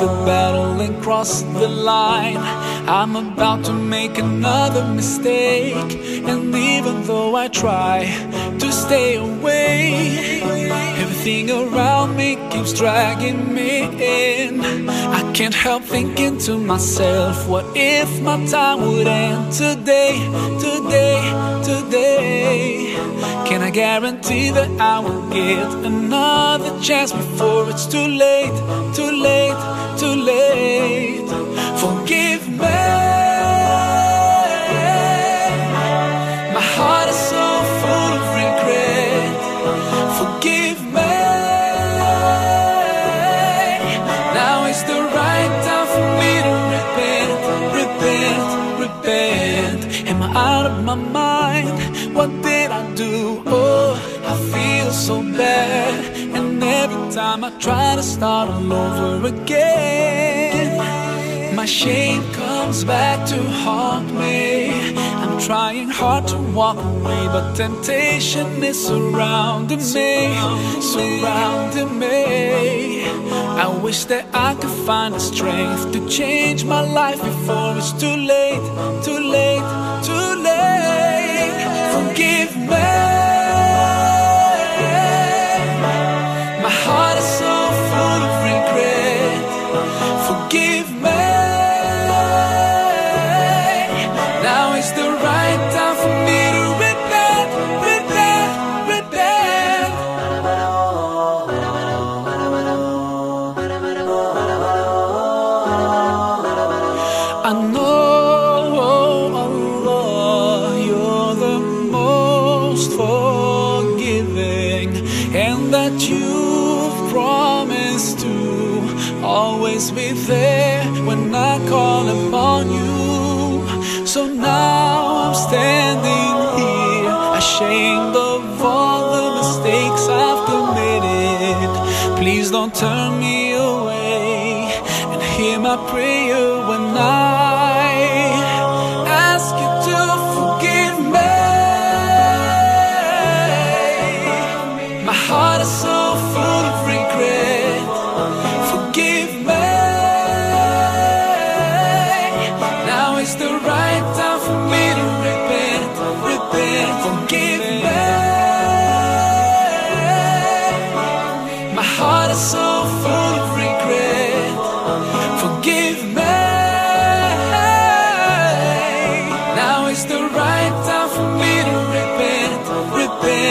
the battle and cross the line. I'm about to make another mistake. And even though I try to stay away, Everything around me keeps dragging me in. I can't help thinking to myself, what if my time would end today, today, today? Can I guarantee that I will get another chance before it's too late, too late, too late? out of my mind What did I do? Oh, I feel so bad And every time I try to start all over again my shame comes back to haunt me. I'm trying hard to walk away, but temptation is surrounding me, surrounding me. I wish that I could find the strength to change my life before it's too late, too late, too late. Forgive me. always be there when I call upon you. So now I'm standing here, ashamed of all the mistakes I've committed. Please don't turn me away and hear my prayer when I.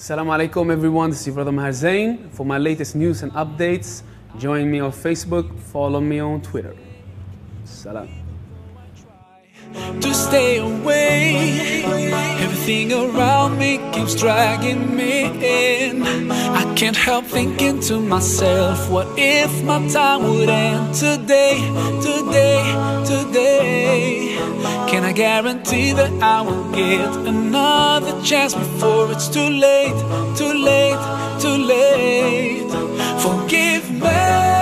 Assalamu alaikum everyone, this is Brother Maher Zain. For my latest news and updates, join me on Facebook, follow me on Twitter. Salam. To stay away. Everything around me keeps dragging me in. I can't help thinking to myself, what if my time would end today, today, today? Can I guarantee that I will get another chance before it's too late, too late, too late? Forgive me.